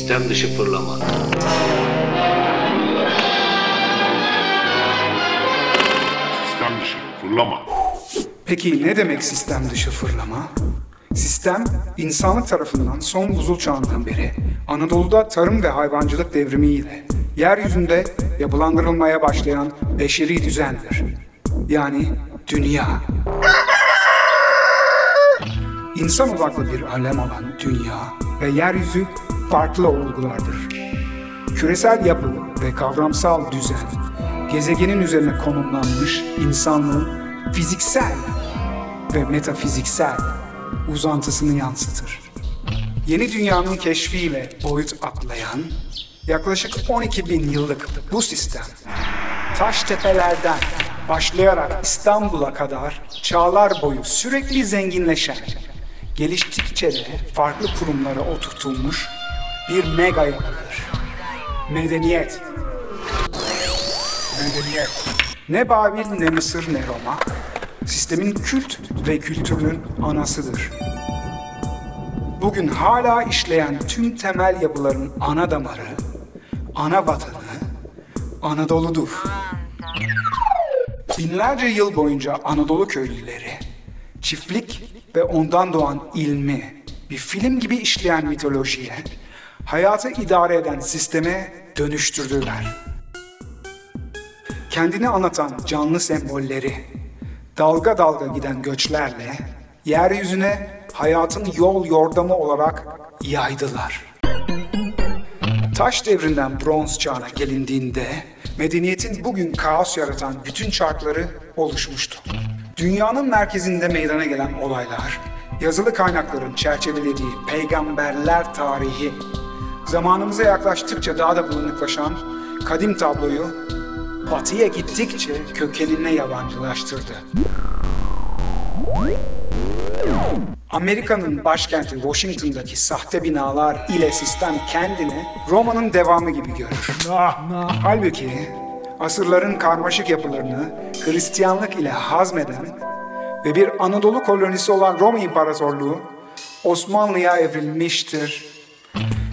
Sistem dışı fırlama. Sistem dışı fırlama. Peki ne demek sistem dışı fırlama? Sistem, insanlık tarafından son buzul çağından beri Anadolu'da tarım ve hayvancılık devrimiyle yeryüzünde yapılandırılmaya başlayan beşeri düzendir. Yani dünya. İnsan odaklı bir alem olan dünya ve yeryüzü farklı olgulardır. Küresel yapı ve kavramsal düzen, gezegenin üzerine konumlanmış insanlığın fiziksel ve metafiziksel uzantısını yansıtır. Yeni dünyanın keşfiyle boyut atlayan, yaklaşık 12 bin yıllık bu sistem, taş tepelerden başlayarak İstanbul'a kadar çağlar boyu sürekli zenginleşen, geliştikçe de farklı kurumlara oturtulmuş bir mega yapıdır. Medeniyet. Medeniyet. Ne Babil ne Mısır ne Roma, sistemin kült ve kültürünün anasıdır. Bugün hala işleyen tüm temel yapıların ana damarı, ana vatanı Anadolu'dur. Binlerce yıl boyunca Anadolu köylüleri, çiftlik ve ondan doğan ilmi bir film gibi işleyen mitolojiye, hayatı idare eden sisteme dönüştürdüler. Kendini anlatan canlı sembolleri, dalga dalga giden göçlerle yeryüzüne hayatın yol yordamı olarak yaydılar. Taş devrinden bronz çağına gelindiğinde medeniyetin bugün kaos yaratan bütün çarkları oluşmuştu. Dünyanın merkezinde meydana gelen olaylar, yazılı kaynakların çerçevelediği peygamberler tarihi, zamanımıza yaklaştıkça daha da bulanıklaşan kadim tabloyu batıya gittikçe kökenine yabancılaştırdı. Amerika'nın başkenti Washington'daki sahte binalar ile sistem kendini Roma'nın devamı gibi görür. Halbuki asırların karmaşık yapılarını Hristiyanlık ile hazmeden ve bir Anadolu kolonisi olan Roma İmparatorluğu Osmanlı'ya evrilmiştir.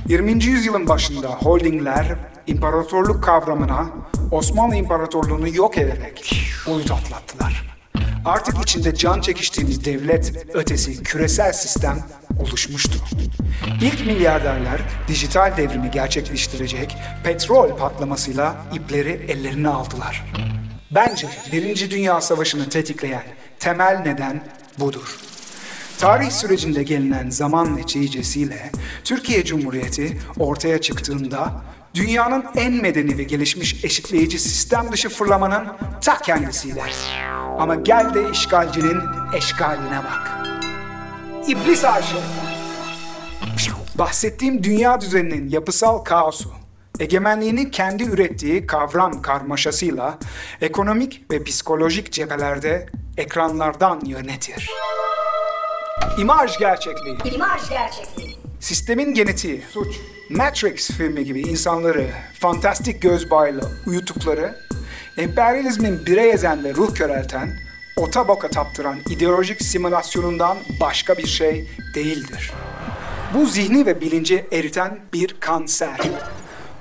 20. yüzyılın başında holdingler imparatorluk kavramına Osmanlı İmparatorluğu'nu yok ederek boyut atlattılar. Artık içinde can çekiştiğimiz devlet ötesi küresel sistem oluşmuştu. İlk milyarderler dijital devrimi gerçekleştirecek petrol patlamasıyla ipleri ellerine aldılar. Bence Birinci Dünya Savaşı'nı tetikleyen temel neden budur. Tarih sürecinde gelinen zaman neticesiyle Türkiye Cumhuriyeti ortaya çıktığında dünyanın en medeni ve gelişmiş eşitleyici sistem dışı fırlamanın ta kendisiyle. Ama gel de işgalcinin eşgaline bak. İblis aşığı. Bahsettiğim dünya düzeninin yapısal kaosu, egemenliğini kendi ürettiği kavram karmaşasıyla ekonomik ve psikolojik cephelerde ekranlardan yönetir. İmaj gerçekliği. İmaj gerçekliği. Sistemin genetiği, suç, Matrix filmi gibi insanları fantastik göz bağıyla uyutukları, emperyalizmin birey ezen ve ruh körelten, ota boka taptıran ideolojik simülasyonundan başka bir şey değildir. Bu zihni ve bilinci eriten bir kanser.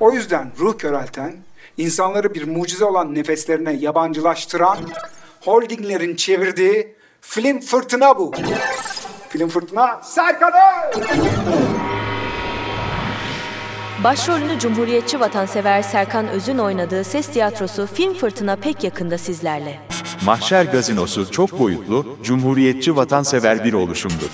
O yüzden ruh körelten, insanları bir mucize olan nefeslerine yabancılaştıran, holdinglerin çevirdiği film fırtına bu. Film fırtına Serkan'ı! Başrolünü Cumhuriyetçi vatansever Serkan Öz'ün oynadığı ses tiyatrosu Film Fırtına pek yakında sizlerle. Mahşer Gazinosu çok boyutlu, cumhuriyetçi vatansever bir oluşumdur.